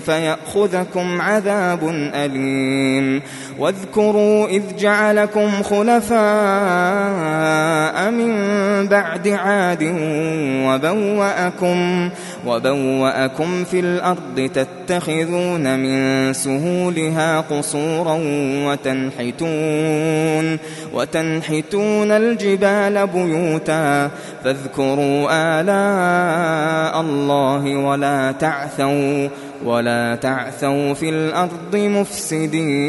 فيأخذكم عذاب أليم. واذكروا إذ جعلكم خلفاء من بعد عاد وبوأكم, وبوأكم في الأرض تتخذون من سهولها قصورا وتنحتون وتنحتون الجبال بيوتا. فاذكروا آلاء الله ولا تعثوا ولا تعثوا في الأرض مفسدين.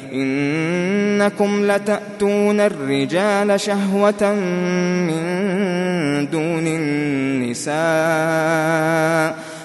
إنكم لتأتون الرجال شهوة من دون النساء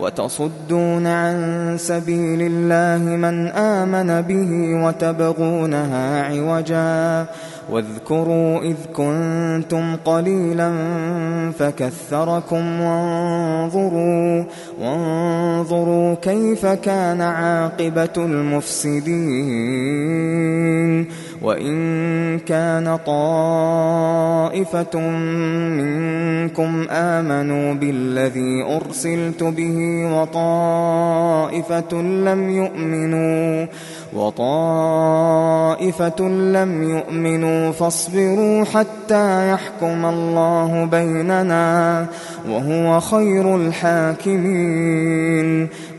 وتصدون عن سبيل الله من آمن به وتبغونها عوجا واذكروا إذ كنتم قليلا فكثركم وانظروا, وانظروا كيف كان عاقبة المفسدين وإن كان طائفة منكم آمنوا بالذي أرسلت به وطائفة لم يؤمنوا وطائفة لم يؤمنوا فاصبروا حتى يحكم الله بيننا وهو خير الحاكمين.